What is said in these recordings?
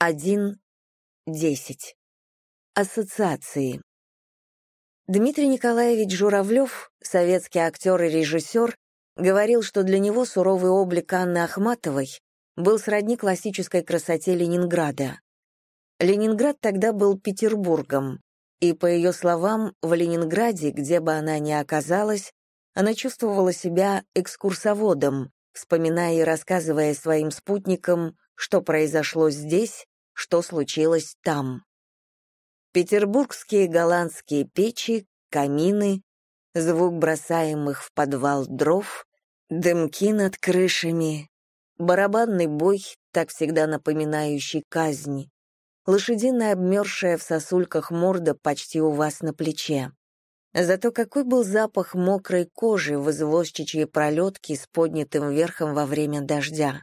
1.10. Ассоциации. Дмитрий Николаевич Журавлев, советский актер и режиссер, говорил, что для него суровый облик Анны Ахматовой был сродни классической красоте Ленинграда. Ленинград тогда был Петербургом, и, по ее словам, в Ленинграде, где бы она ни оказалась, она чувствовала себя экскурсоводом, вспоминая и рассказывая своим спутникам, что произошло здесь, что случилось там. Петербургские голландские печи, камины, звук бросаемых в подвал дров, дымки над крышами, барабанный бой, так всегда напоминающий казнь, лошадиная обмерзшая в сосульках морда почти у вас на плече. Зато какой был запах мокрой кожи в извозчичьей пролетке с поднятым верхом во время дождя.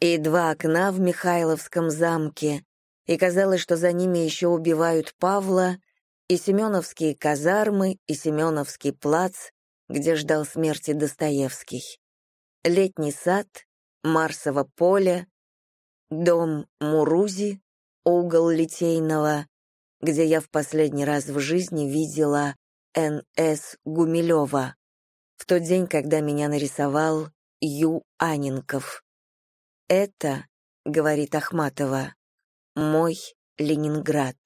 И два окна в Михайловском замке, и казалось, что за ними еще убивают Павла, и Семеновские казармы, и Семеновский плац, где ждал смерти Достоевский. Летний сад, Марсово поле, дом Мурузи, угол Литейного, где я в последний раз в жизни видела Н.С. Гумилева, в тот день, когда меня нарисовал Ю. Анинков. «Это, — говорит Ахматова, — мой Ленинград».